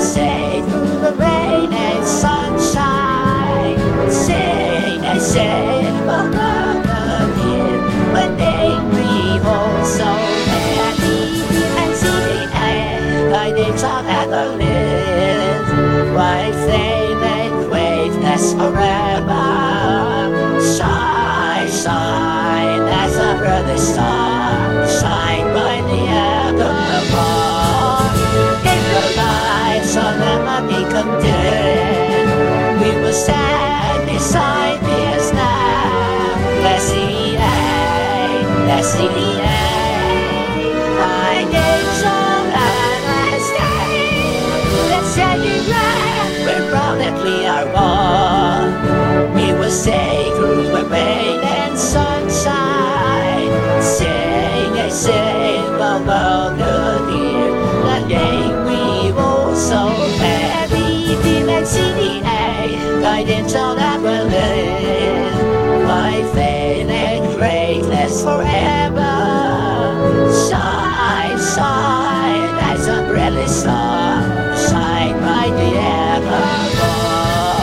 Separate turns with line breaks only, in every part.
say through the rain and sunshine. Say, another year. One day we hold so and see end. They forever? Shine, shine as a brother star. Dead. We will stand beside this now. Let's see, eh, let's are last Let's set it. We're we are one. We will say through the rain and sunshine. Sing and sing the A. Guidance on that will live. My faith and greatness forever. Shine, shine as a brilliant star. Shine by the evermore.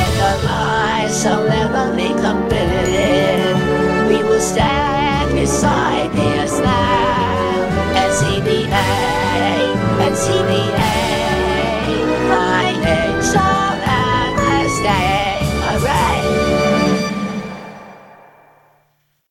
In the light so heavenly completed, we will stand beside us now and see the A and see the